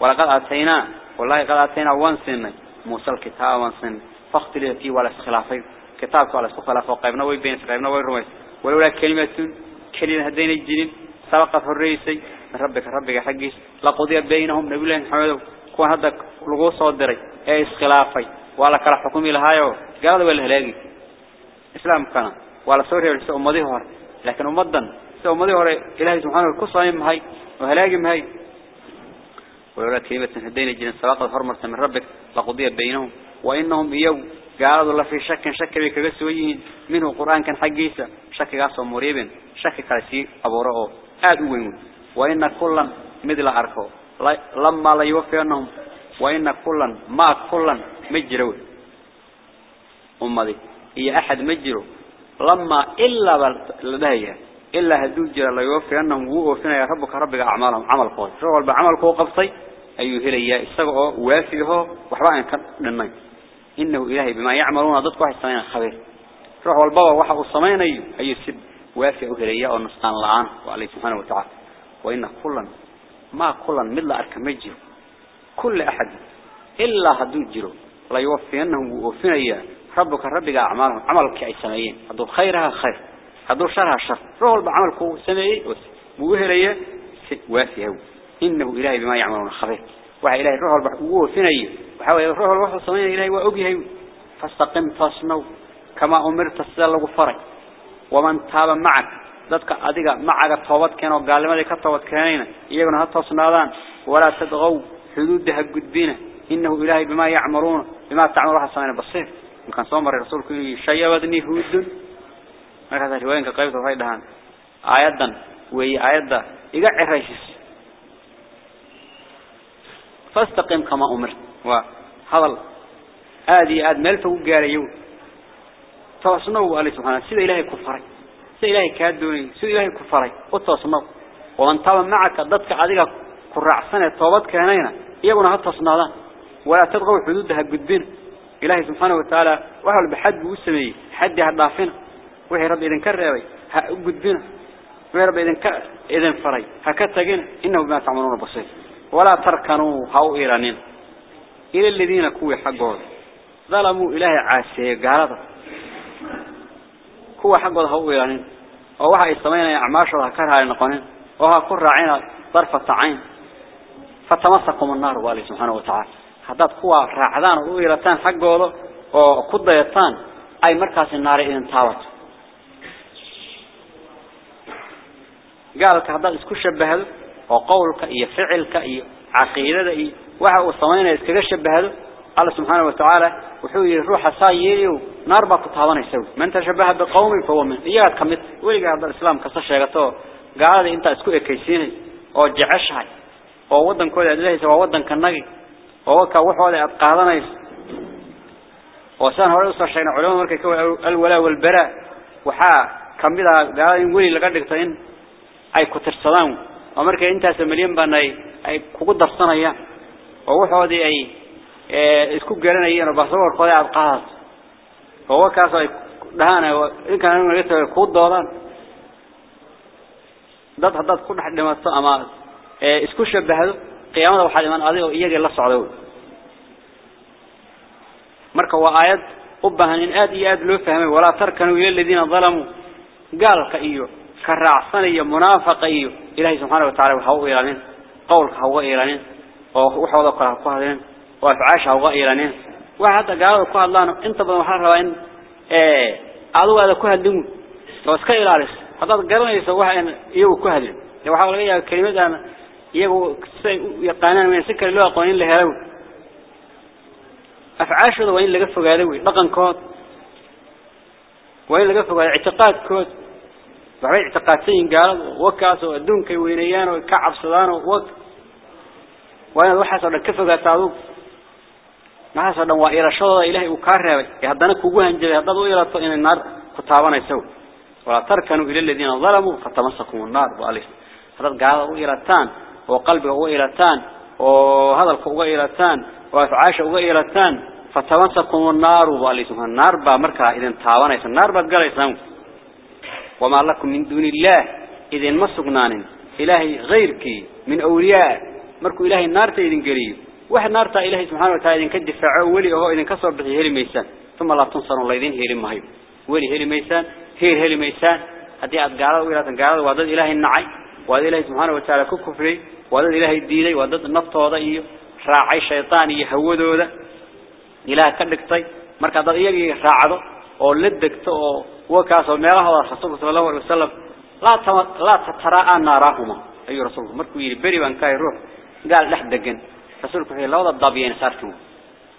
ولقد أتينا والله قد أتينا وانسن موسى الكتاب وانسن فاختلف فيه ولا خلافه كتابك ولا خلاف وقيبنا ويبين قيبنا ويرميس ولولا كلمة كلمة هدين الجنين سبقت الرئيسي. ربك ربك حقيس لقضي بينهم نبي الله محمد كون هذا لغو صدري. أي إسخلافي. ولا كلا حكومي لهايو. قالوا ولا هلاقي. إسلام كان. ولا سوري ولا امدي هور لكن امدن سو امدي هور إلهي سبحانه القصايم هاي. وهلاقي هاي. ولا كلمة هدين الجن سبقت حرمة من ربك. لقضي بينهم. وإنهم يو قالوا الله في شك شك بك بسويين منه قرآن كان حقيسة شك قاسم مريب شك كالسي أبو رأو آدو وين. وإن كلا مثل أركو لما لا يوفينهم وإن كلا ما كلا مجروا أمدي هي أحد مجروا لما إلا لدهية إلا هدو جرى لا يوفينهم ووفينا يا ربك ربك أعمالهم عمل قوي. شو بعمل قوي قبطي أيه هليا استقعوا وافيه وحبا كان للنين إنه إلهي بما يعملون ضدك واحد سمين خبير. روح والبابا وحا السمين أيه أي السب وافي أهلية ونسقان الآن وعليه سبحانه وتعالى. وإن كلا ما كلا مثل أركمجر كل أحد إلا هدو جرو لا يوفينهم ووفينيا ربك ربك أعمالهم عملك أي سمعين هدو خيرها خير. هدو شرها شر. روح بعملك سمعي وهلية وافي هو. إنه إلهي بما يعملون خبير. وحي إلهي روح البحر ووفينيا وحاول روح البحر الصمين إلهي وأبيه فاستقم فاصنو. كما أمرت السلق فرق ومن تاب معك. ذاتك أديك معك توبت كانوا قال لما ذيك توبت كانين يجون هتا صنادان ولا تدغوا حدودها قدبينه إنه إلهي بما يعمرون بما تعمل راح صانع بصير كان صومر الرسول كل شيء ودني هود ما هذا رواية كقيبة فايدهان آيادا وهي آيادا يقع الرئيس فاستقم كما أمرت وهذا هذه آد ملفه قال يوم توصنوا الله سبحانه سيد إلهي كفري سيد إلهي كادوني سيد إلهي كفري وتوصنوا ومن طاب معك ضدك عديك كرع سنة كانينا يقولنا هتصنع ذا ولا تبغوا حدودها قدبين إلهي سبحانه وتعالى وحول بحد وسمي حد هدافنا وحي رب إذن كرهي قدبنا وحي رب إذن ك إذن فري هكتجنا إنه بما تعملون بصير ولا تركنوا هاو إيرانين إلى الذين كوي حقهم ظلموا إلهي عاسيه قالوا kuwa xaqooda ha u ilaalin oo waxa ay sameeyaan acmaashooda ka raay noqonin oo ha ku raacina darfata cayn fatamasakum an-nar wali subhanahu wa ta'ala hadad kuwa raacdaan oo u ilaatan xaqooda oo ku dayataan ay markaas naari idin taabato gaalka hadad isku shabahado oo qowlka iyo ficilka iyo aqeedada iyo waxa uu sameeyay iskaga shabahado الله سبحانه وتعالى وحوي روح سايريو نار باكو تابانيسو من تشبه بقوم فهو من إياك كمت ويلقى هذا الإسلام كسر شيغتو قال انت اسكو اكيسيني oo wadankooda adleeysa waa wadanka nagi oo ka waxooda aad qaadanayso oo san hore u soo sheegnay culimada markay ka alwala wal bara waxa kamida gaal in weli laga dhigto in ay ku tirsadaan oo markay intaas milyan banay ay kugu darsanayaan oo waxoodii ay isku garanayeen oo baasaboorkooda aad qaadato oo kaas ay dhahaan inkaan naga tago ku doodaan dad haddaad ku dhex dhimato ama isku shabahdo qiyaamada waxaa iman adiga oo iyaga la socdo marka waa aayad u baahan in aad iyo aad loo fahmay walaa tarkanu ila alladina zalamu gaalka iyo ka raacsanaya munaafaqa iyo ilaahay subxaana wa tacaala waxa u ilaalin qowlka ha uga ilaalin oo kale ha ku hadlin وافعاشها وغيرانه وحتى قالوا كوه الله أنت بمحارها وإن إيه هذا كوه الدم توسكا إلى عرس هذا قرن يسوح إن إيه كوه لو حاول إيه الكلمة دان إيه يقانان من سكر اللي هو قوانين لها لو. افعاشه وإن لقفه قادوي لقن كوت. وإن لقفه قادوي اعتقاد كوت. وحبي اعتقادتين قالوا وكاسوا الدم كيوينيان وكعب صدان وك. وأنا الوحس وأنا كفه قادوي ما صدق وإلى شر إلهي وكاره يهدنا كوجها جل هذا وإلى إن النار كتابنا يسوي. ولا تركنوا إلى الذين ظلموا فتمسكوا النار. وألف هذا قال وإلى تان وقلبه وإلى تان وهذا الكوجا إلى تان وعاش وإلى تان فتمسكوا النار وألف النار بمركها إذا تابنا يسوي. النار بقال يسوي. وما لكم من دون الله. إذا مسكنان إلهي غيرك من أولياء. مركو إلهي النار تيدين قريب. واحد نارتا إلهي سبحانه وتعالى إن كدفع ولي أهو إذن كسر بحي هيري ميسان. ثم لا تنصر الله إذن هيري مهيب ولي هيري ميسان هير هيري ميسان. هدي أتقالوا وإلا تنقالوا وعدد إلهي النعي وعدد إلهي سبحانه وتعالى كفري وعدد إلهي الديني وعدد النفط وضعيه راعي شيطاني يهودو ذا إله كدكتي مركا ضد إيجي راعده أو لدكتو أو وكاس وميرها ورسول صلى الله عليه وسلم. لا تم... لا تتراءى نارهما أي رسول مركو يري بري وان قال لحد دقن. رسولك في لوضع الضابيين ساركم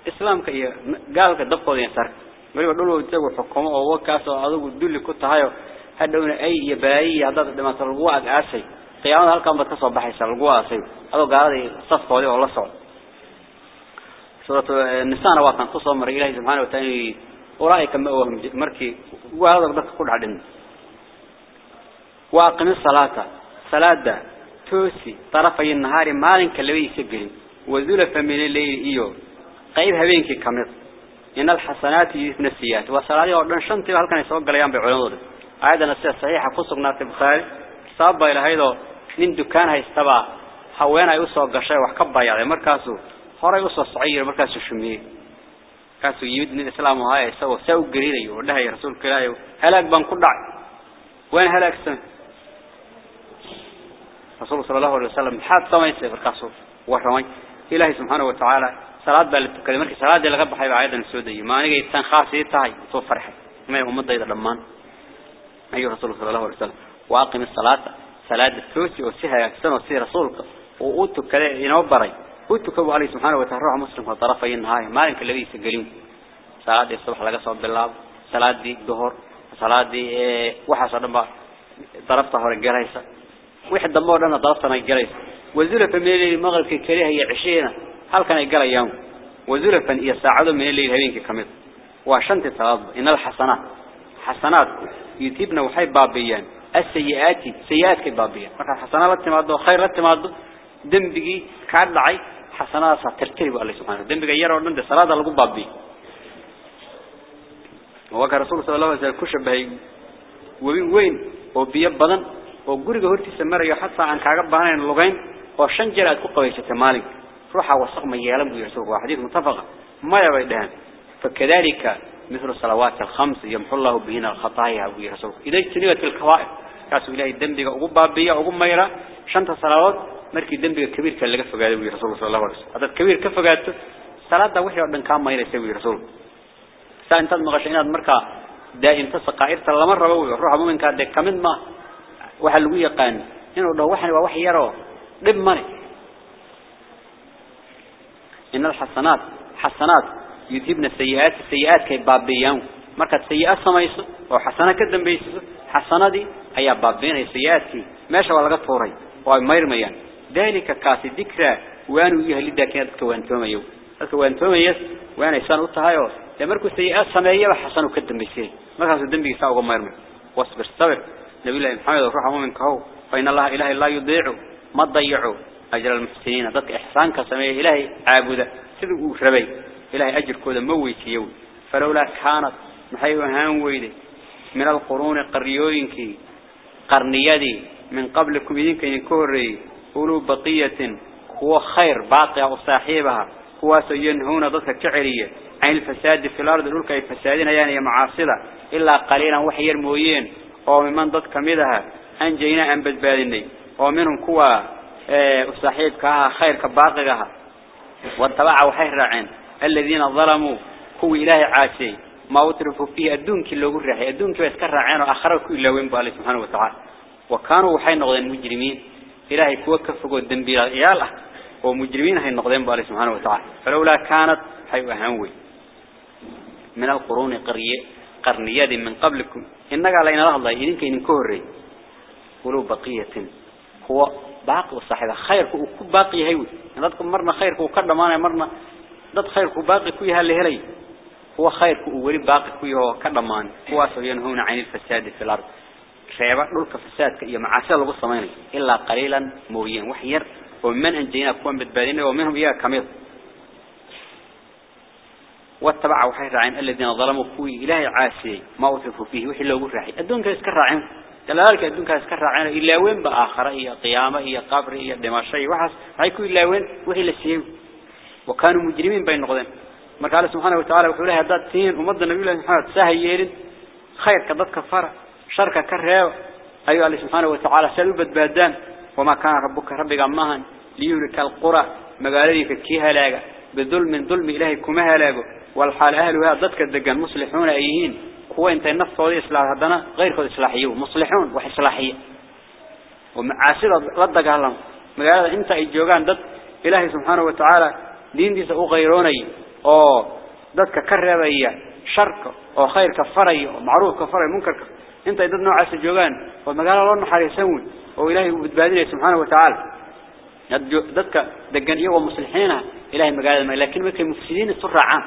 إسلام كي قال كدبقوا ذين سارك مريبا دولو يتسوي حكومة أو وكاس وعضو الدولي كنت هايو هدونا أي يبايي هذا لما تلقوا أسي قيامة هالكام بتكسوا بحي سلقوا أسي هذا قال هذه صفقة وليه والله صعب سورة النساء وكان تصور مر إلهي سبحانه وتعالى ورأيك مأوهم مركي وهذا بدك كل عدن وأقم الصلاة صلاة توسي طرفي النهار مالين كاللوي يسجل وذلف من الليل إيو قيب هبينك كمد إن الحسنات يثنى السيئات وصلاة أردن شنتي وهل كان يسوق بعلوض aayadana sida saxiixa ku sugnaatay bukhaari sabab ay lahaydoo nin dukaan haystaba haween ay u soo gashay wax ka bayacday markaasuu horay u soo socay yiri markaasuu shumiyey kaasuu yimid nin islaam ahaa isagoo saa u gariirayo oo dhahay rasuulka ilaahay halaag baan ku dhacay waan halaagsan rasuulka sallallahu alayhi wasallam maxaad إلهي سبحانه وتعالى صلاة بالتكلم مركز صلاة الغب حي بعيدا السودي ما نجي تان خاصي تاعي توفر حي ما هو مضي إذا لمان. أيه رسول الله صلى الله عليه وسلم وأقم الصلاة صلاة الثوسي وسيها يكسن وسي رسولك. وقوتو كلا ينوبري. قوتو كبو عليه سبحانه وتعالى مسلم وطرف أي ما لنك اللي يسجلين. صلاة دي الصبح لقى صوت بالله. صلاة دي الظهر صلاة دي إيه، وحا ضربتها ورقريسة ويحد دمور لنا ضربتنا ورقريسة وزلفا من الليل المغرب كريها يعشينا هل كان يقرأ يوم. وزلفا يساعد من الليل هبينك كميت. وشنت الثلاث إن الحسنات حسنات يتيبنا وحي بابيان. السيئات سيئات كبابيان فكان حسنات لاتماده وخير لاتماده دنبقي كالعي حسنات ترتيب الله سبحانه دنبقي يرى ورنده صلاة لقو بابي. وكان رسول صلى الله عليه وسلم كشبه وبين وين؟ وبيبضا وقرق هرتي سمرا يحصى عن كاقب بانين اللغين وشنجر أتكو قويسة مالك روحا وصق ما يعلم بيرسوك وحديث متفق ما يبيدهن فكذلك مثل الصلوات الخمس يمحو الله بهنا الخطايا ويرسوك إذا اجتنبت الكوائب كاسو إلهي الدنبي أقوم بابية أقوم ميرا شنت صلوات مركي الدنبي كبير كان لقى فقاده وي رسول صلى الله عليه وسلم هذا الكبير كفقاته صلاة وحي وردن كان ميرا يسوي رسول سأنت المغشينات مركا دائم تسقائر تلا مرة بوي روح كان دي كمن ما وحل ويقان إنه لو وحي ووحي لب مني إن الحسنات حسنات يذهبن السيئات السيئات كي بابيان مركا السيئات سميسو وحسنة كدن بيسو حسنة دي أي بابين هي سيئاتي ماشى ولا قطوري ومير ميان ذلك كاسي ذكرى وانو يهلي داكيات كوان توميو كوان توميس وأنا يسان وطهايو لمركو سيئات سمية وحسنة كدن بيسي مركا سدن بيسا وغا مير ميان واصبر صبر نبي الله محمد وروح مؤمن كهو فإن الله إله لا يضيع ما تضيعوا أجر المحسنين. ضد إحسان كسمية إلهي عابدة. سيدو ربي. إلهي أجر كودا مويسيو فلولا كانت محيو هان ويدي من القرون قريوينك قرنيدي من قبلكم إذنك ينكوري أولو بقية هو خير باقي وصاحبها. هو سينهون ضدك كعرية عن الفساد في الأرض الأولى كي فسادين يعني معاصلة إلا قليلا وحير مويين ومن ضدك مدها. أنجينا أن بدبادني. ومنهم كوا وصاحبك خير كباقيها واتبع وحير عين الذين ظلموا هو إله عاسي ما أترفوا فيه أدون كله الرحي أدون كيف يسكر عين وآخره كله وين بالله سبحانه وتعالى وكانوا وحين نقضين مجرمين إلهي كوكف قد دنبيل إياله ومجرمين هاي نقضين بالله سبحانه وتعالى فلولا كانت حيوة هنوي من القرون قرية قرنية من قبلكم إنك علينا الله إذنك إن كهري ولو بقية هو باقي وصاحب خير باقي هيوي ندكم مرنا خير وكرنا معنا مرنا. ضد خير باقي كوي هاللي هلي. هو خير ولي باقي كوي هو كرمان هو ينهون عن الفساد في الأرض. iyo macaasida lagu sameeyay illa qaliilan mooyeen wax yar oo man anjina kuwan badbaadinay oo minhum iyaga kamid واتبع وحي راعين الذين ظلموا كوي. إلهي عاسي. ما وثفوا فيه. وحي لوgu raacay adduunka iska raacin كذلك الدنيا سكر عنا إلا وين بآخرة هي قيامة هي قبر هي دمشي وحص هيكو إلا وين؟ وهي لسيم وكانوا مجرمين بين غدن ما قال سبحانه وتعالى وقول لها ذات تين ومضى النبي الله سبحانه سهيير خير كذات كفارة شركة كرهاو أيها الله سبحانه وتعالى سلوبة بادان. وما كان ربك ربك أمهن ليونك القرى. مقالدي في كيها لاغا بظلم ظلم إلهي كمها لاغا والحال أهلها ذاتك الدقان مصلحون أيهين. هو انت النفس هو إصلاح هذانا غير كل إصلاحيو مصلحون وح إصلاحية ومعاصر رد قالهم مقال انت إجوجان ضد إله سبحانه وتعالى دين ديس أو غيروني. أو ضد ككرهية شرك أو خير كفرية معروف كفرية منكر انت ضد نوع إجوجان ومقال الله نحري سون أو إله بتبادل سبحانه وتعالى. ضدك دجانية ومصلحينا إلهي مقال ما لكن مثل مفسدين السرعة.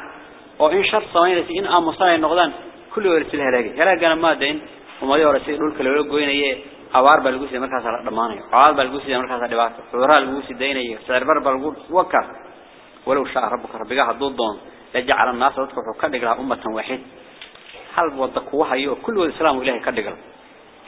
أو إن شر صوين إن أمصاري النقدان halaagay halaagana ma dayn ummadii hore si dhulka loo gooynaye awaar baa lagu siiyay markaas la dhamaanayo awaar baa lagu siiyay markaas dhibaato. Cudurada lagu sidaynayo sirbar baa lagu waka ولو شاء ربك ربك هدو دون لجعل الناس ودك وحو كدغلا امه واحد هل ودك وحيو كل الاسلام الهي كدغلا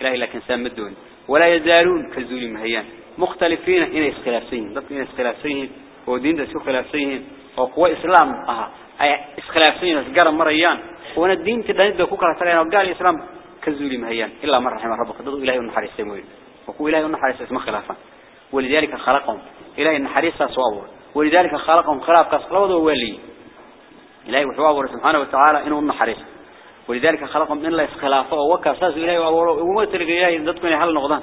إلهي لكن سامدون ولا يزالون كزول مهيان مختلفين إن إسخلافسين ضد إن إسخلافسين ودين ده سو خلافسين وقوة إسلام أها أي إسخلافسين إسقار مريان وأنا الدين تدين ده كوكا ترى وقال الإسلام كزول مهيان إلا من رحم ربك. ضد إلهي النحر يسموه وقوة إلهي النحر يسمى خلافا ولذلك خلقهم. إلهي النحر يسمى ولذلك خلقهم خلاف كسلوه ولي إلهي وحواه سبحانه وتعالى إنه النحر يسمى ولذلك خلقهم الله إسخلافه وكاساس إلهي وما تلقى إلهي ضدكم يحل نقضان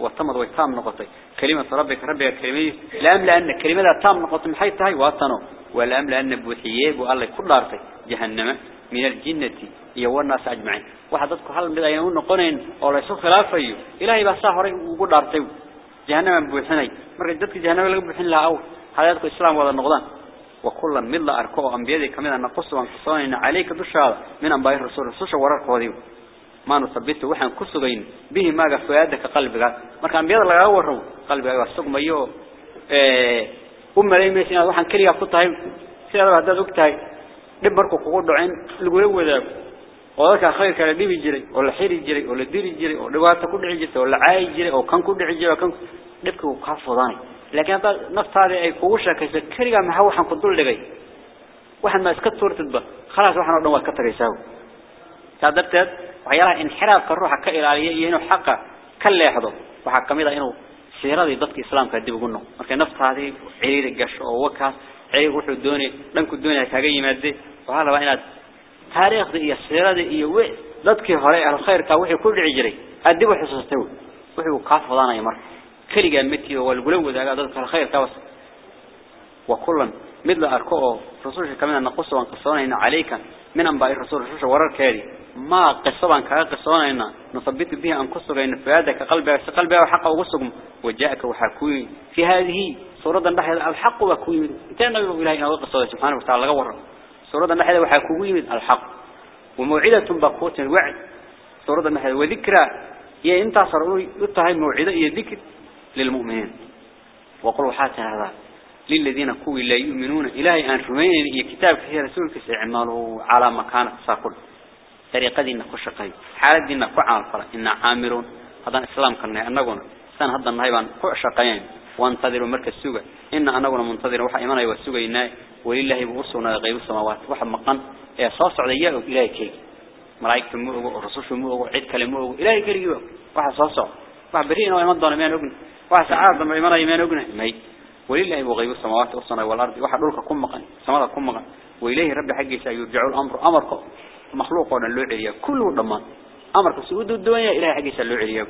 والتمر ويتام نقطي كلمة ربك ربك كلمة لأم لأن كلمة تام نقطي محيط هاي واتنو. ولأم لأن بوحييب والله كل أرضي جهنم من الجنة يو الناس أجمعين. وحدتك هل بدأ ينون نقنين أو ليسوا خلافه إلهي بس صاحري وقول أرضي. جهنم بوحني. مرة جدك جهنم لقب بوحن لها أو. حياتك الإسلام ولا النقضان. وكل من الله أركوا أنبياء كمان نقص وانقصان عليك دشها من أنباء الرسول. الرسول ورق وذيو ما نثبته وحن كسبين. به ما جفيادك قلبك. ما كان بيض لغا ورو قلبك وسق ميو. ee umma leemaysan waxaan kaliya ku tahay sida hadaad og tahay dib markuu kugu dhacin lagu wadaago oo dadka khayrka la dhibi jiray oo la xiri jiray oo la diri jiray oo dhibaato ku dhici jirtay oo la caay jiray oo kan ku dhici jiray kan dhibku uu ka fudanay laakiin hada naftaada ay kugu shakayso kaliya maxaa waxaan ku dul dhigay waxaan ma iska tuurtidba khalaas waxaan oo dhan waa ka tagaysaa sadarteed waxyaalaha ah siiradii dadka islaamka dib ugu noqdo markay naftaadii ciriiri gasho oo wakaas ciriir wuxuu doonay dhanku doonaya kaga yimaade waxa la inaad taariikhda iyo siiradii iyo dadkii hore ee khayrka wixii ku dhici jiray aad dib u xusuustay wuxuu ka fudaanay mar kaliya miti oo walgula wadaaga dadka khayrka was وكلا مثل أركوه رسول كمان نقص وانقصونا عليك من أنباء الرسول رسول ورر كاري ما قصبا كقصونا نثبت بها أنقصك إن فؤادك قلبك قلبك وحق وقصكم وجاءك وحكوي في هذه سورة النحل الحق وكوي انتهى النبي إلهي وقصه سبحانه وتعالى غور سورة النحل وحكوي الحق. وموعدة بقوة الوعد. سورة النحل وذكرى. يا إنت صاروا يطهي موعدة يا ذكر للمؤمنين. وقلوا حاتنا هذا. للذين كوي لا يؤمنون. إلهي أن رمين إيه كتاب في رسولك سيعملوا على مكانة ساكل طريقة دينا خشقي حالة دينا كعال فرق. إنا عامرون. هذا إسلام كنا أنقونا سان هذا النهيبان خشقين وانتظروا مركز سوق إن أنقونا منتظروا وحا إيمانا يوسوق إنا ولله بغصنا غيب السماوات. وحا مقان. إيه صاص عليا إلهي كي. ملايك المؤغو الرسول المؤغو عيد كلمة إلهي كي وحا صاص وحا بريئنا وإيمان دونا ميان أقنا وحا سعاد دم إيمانا يمان أقنا ميت ولله وغيب السماوات والسماء والأرض. واحد دولك كم مقن سماء كم مقن وإليه رب حقه سيرجع الأمر. أمرك مخلوق ولا اللوعية كله ضمان. أمرك سعود الدنيا إلهي حقه سيلوعية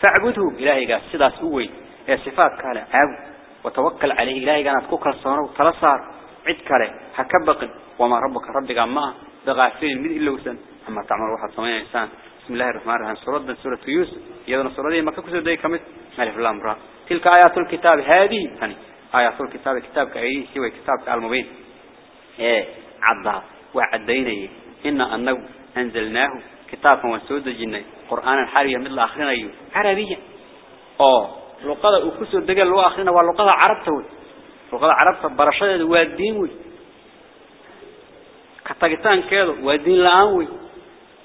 فاعبده إلهي قال سيدا سوي يا صفات قال عاب وتوكل عليه إلهي قال تكوك الصنع وتلصار. عد كاره هكبق. وما ربك ربك ما. بغافلين من إلا وسن. أما تعمل واحد صميع إنسان. بسم الله الرحمن الرحيم. سورة سورة يوسف. يدنا سورة دي ما كسر دي كمت مالف الأمر تلك آيات الكتاب هذه. ثاني آيات الكتاب كتاب كأي سوى كتاب المبين. إيه عضها وعدينا إن أنه أنزلناه كتابا وسود الجنة قرآن حاليا مثل آخرين أيوه. عربيا أو لقطة أكسر دقل لو آخرين واللقطة عربته لقطة عربته برشاد والدين كتاكتان كذا والدين لآوي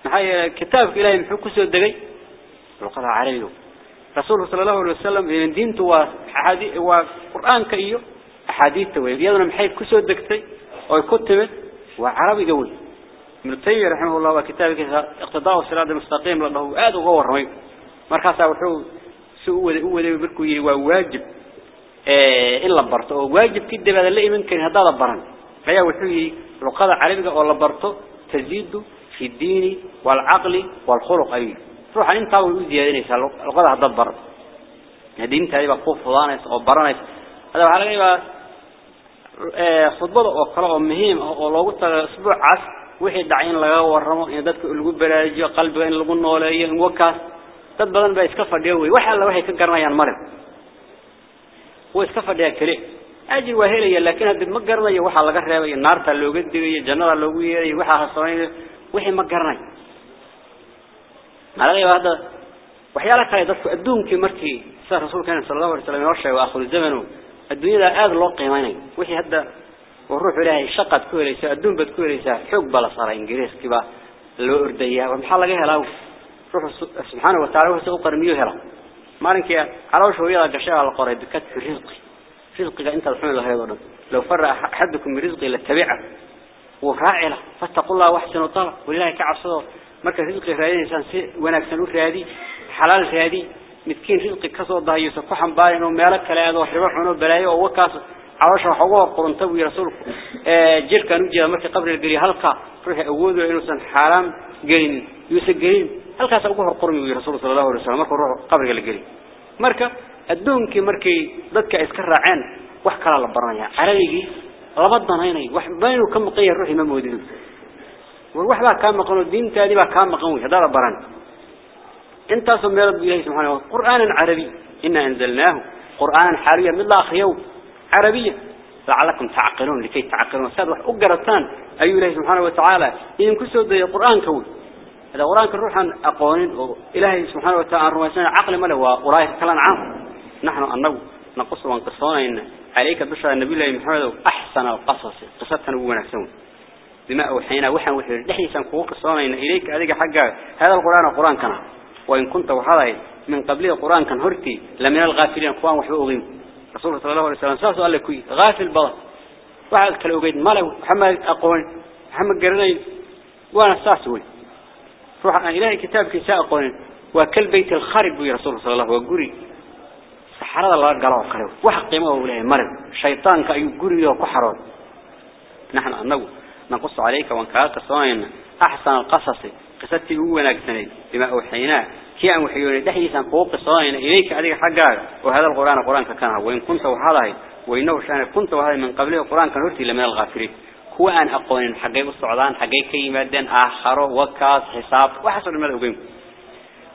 نحن كتاب إلهي محو كسر دقل لقطة عربية رسول صلى الله عليه وسلم إن دينته وحديث وقرآن كأيه أحاديث توي يدنا محيط كسر دكتي أو كتبت وعربي قوي. من تيمية رحمه الله وكتابه اقتضاء الصراط المستقيم لأنه آد وغور رمي مركز وحو سوء ذي ذي بركو واجب إيه إلا برته واجب كده بدل اللي ممكن هذا بران فيا وحوي لقطة عربية ولا برته تزيد في الدين والعقل والخلق أيه روح انت أو زيادينيسا لقد هدبر دينتا ايبا ku fudaanays oo baranays hada waxa laga yaabaa ee khudbada oo kale oo muhiim ah oo wixii dhacay in laga warramo in dadka lagu baraajiyo qalbiga in lagu nooleeyo in wakaas dad badan baa iska fadhiyo way waxa alla waxay ka garanayaan marin way iska fadhiya kale ajir waa helaya laakiin hadii ma garanayo waxa laga reebay naarta looga digayo jannada loogu yeeray waxa hasameeyo wixii ma garanayo على هذا وحيالا كان يدرك أدونك مركي سيد رسول كان صلى الله عليه وسلم يرشع وآخر الزمن الدنيا ذا آذ لو قيماني والروح إلهي شقت كوريسا الدون بد كوريسا حق بلا صار إنجليز كبا لو أرديا ومحال لقيها له روح سبحانه وتعالى وسوء قرميه هلا. عروش ويا قشاء على قرية بكت في رزقي. رزقك أنت الحمد لله هذا لو فرق أحدكم رزقي لاتبعه وراعي له فاتقوا الله واحسن طلب. ولله كعصر مركز رزقي رادي إنسان سي ونكسن رادي حلال رادي مسكين رزقي كسر ضايع سكوحن باين ومالك كلا هذا وحربح عنه بلاي ووكاس. عواش حقوق قرن تبي رسول جير كانوا جاء مركز قبر الجري هلقا روح أوده إنه سن حرام جرين يوسف جرين هلقا سأقوه قرن رسول صلى الله عليه وسلم مركز روح قبر الجري مركز الدون كي مركي ضدك إسكر عين وحكى الله برانيا عليه لبضنا هنا وح بينه كم قير روحي ما موجود والوح بقى كان مقنون الدين تادي بقى كان مقنون هذا بران انت سمي رب الله سبحانه وتعالى قرآن عربي إنا أنزلناه قرآن حاليا من الله خيو عربية. لعلكم تعقلون لكي تعقلون. ساد وح أقرتان أي الله سبحانه وتعالى إن كسر ذي القرآن كون. هذا قرآن كروحا أقوين إلهي سبحانه وتعالى رواسنا عقل ما له ورايه كلام عام. نحن أنه نقص وانقصنا إن عليك بشرى النبي الله محمد أحسن القصص قصتنا ونكسون بما أوحينا وحن وحي لحيسا كوك الصلاة إن إليك هذه حقا. هذا القرآن القرآن كان. وإن كنت وحضي من قبل القرآن كان هرتي لمن الغافلين. قوان وحي أغيم. رسول الله صلى الله عليه وسلم ساسو قال لك غافل بلا وحد كلا أقيد ماله محمد أقول؟ محمد قرنين وأنا ساسوي روح أن إلهي كتاب كساء أقول وكل بيت الخارب يا رسول الله صلى الله عليه وسلم. galo kale wax qiimo u leeyahay mar shaytaanka ayuu guriga ku xaroon نحن أنه نقص عليك وانكاك صائن أحسن القصص. قصتي هو ونكسني بما أوحينا كي أن وحيوني دحيسا فوق صائن إليك عليك حقا وهذا القرآن القرآن كان وإن كنت وحاله وإنه شأن كنت وهذا من قبله القرآن كان هرتي لمن الغافرين هو أن أقول حقيق الصعدان حقيق كيمادين آخر وكاس حساب وحسن من الأقيم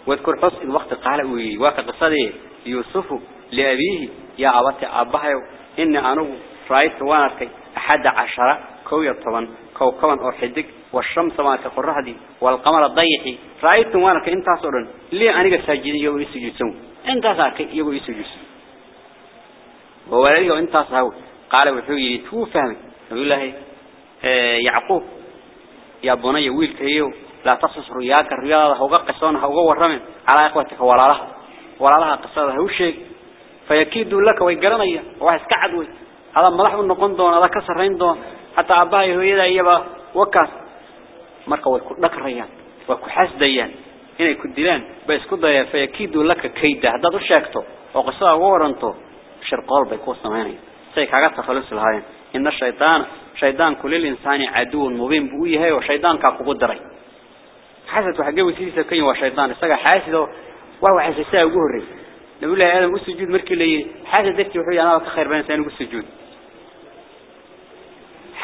واذكر حس الوقت قال وواقع قصدي يوسف لأبيه يا أبتي أبهيو إن أنا رأيت وانركي أحد عشرة كوية طبعا كوكبا أو حدك والشمس ما تقرها دي والقمر الضيحي رأيت وانركي انت صورا ليه أنا ساجدين يو يسجدون انت ساكي يو يسجد ووليه انت صهو قال وحوي تو فهمي. يقول الله يعقوب يا بني ويلك يو لا تصص رياك الرياضة هو قصون هو ورمن على إخوتك ولا لها. ولا لها قصة هو شيء. فيكيد لك ويقرنيا واحد كعدوي هذا ملح النقون دون هذا كسرين دون حتى أباه هو إذا يبا وكاس مركا ويكون لك الريان ويكون حاسديان هنا يكون دلان بس كده فيكيد لك كيدا. هذا الشاكتو وقصة ورنتو شرقال بيكون سمعني سيك عقدت خلص الهاين. إن الشيطان شيطان كل الإنسان عدو مبين بويه وشيطان كاكو قدري. حاسد وحقوي سيسا كين وشيطان. استقى حاسد وهو حاسساه وقهري نقول له آدم السجود مركي لي. حاسد دكتي وحوي أنا خير بين سنة السجود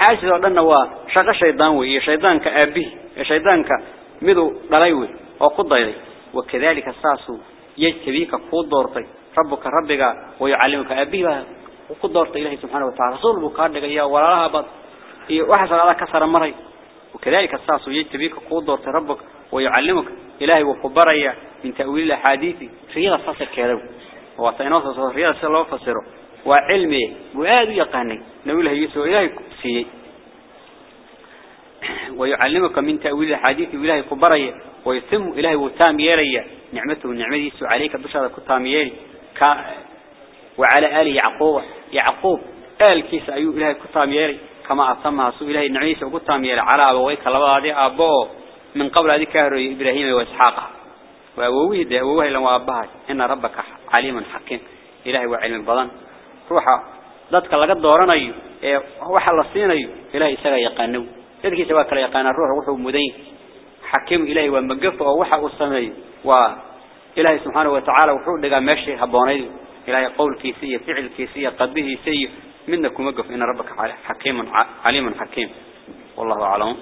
حاسد ودنا هو شق شيطان وهي شيطان كأبيه شيطان كمدو ضليوي وقضي وكذلك الساس يجتبيك قود دورتي ربك ربك ويعلمك أبيه. وقود دورت إلهي سبحانه وتعالى. رسول بكاردك يا ولا لها بط وحصل على كسر مري. وكذلك الساس يجتبيك دورت ربك ويعلمك إلهي وخبريا من تأويل الحديث رياضة فصل كذا وطيناص رياضة سلا فسره وعلمه وآد يقاني. نقول يسوع إلهي سي ويعلمك من تأويل الحديث إلهي خبريا ويتم إلهي وتام يريا نعمته ونعمته يسوع عليك بشرة كتام يري. وعلى آل يعقوب. يعقوب آل كيس أيو إلهي كتام يري. كما أتمها سوء إلهي نعمته وكتام يري. على أبويك لبعض أبوه من قبل كهر إبراهيم وإسحاق. وأبوه ده أبوه لما أبها إن ربك عليم حكيم. إلهي وعلم البضان. روحا ذاتك لقد دورنا وحا لصينا إلهي سغا يقانو يدكي سوا كلا يقان الروح وحو مدين حكيم إلهي ومقف ووحا السمي وإلهي سبحانه وتعالى وحو لقى ماشي هبوني إلهي قول كيسية فعل كيسية قده سيء منكم مقف إن ربك حكيم عليم حكيم والله أعلم